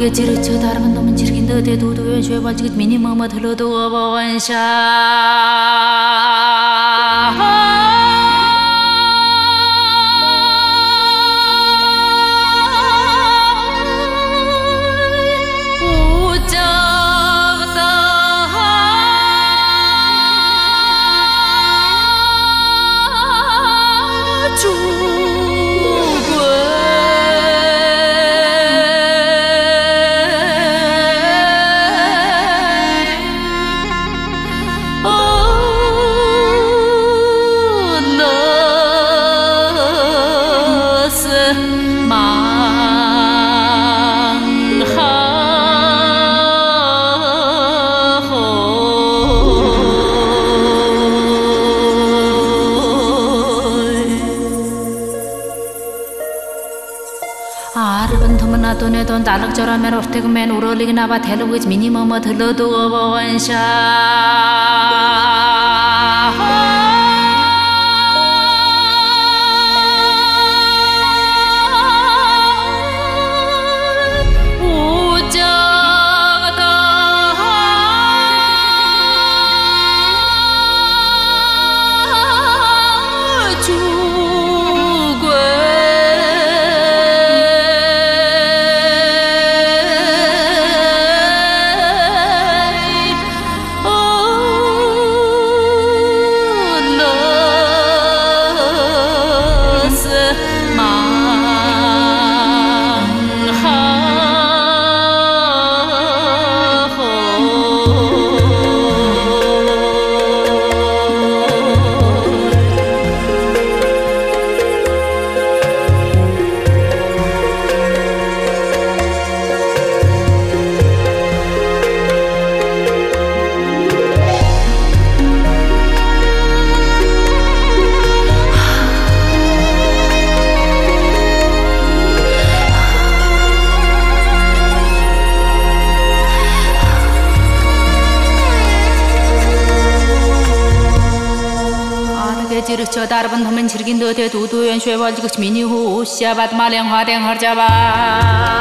다르게 지르쳐 다른 놈은 지르긴 듯해 도도연 죄 반지긋 미니 마마 들러도 어버원샤 Арван томна тоне тон далаг жарамэр уртэг мен уролиг нава тэлэг гэж миний мама төлөөдөө бованшаа 저 다른놈은즐긴듯해 두두연쇠와지것이미니호시아바드말량화댕하자 바.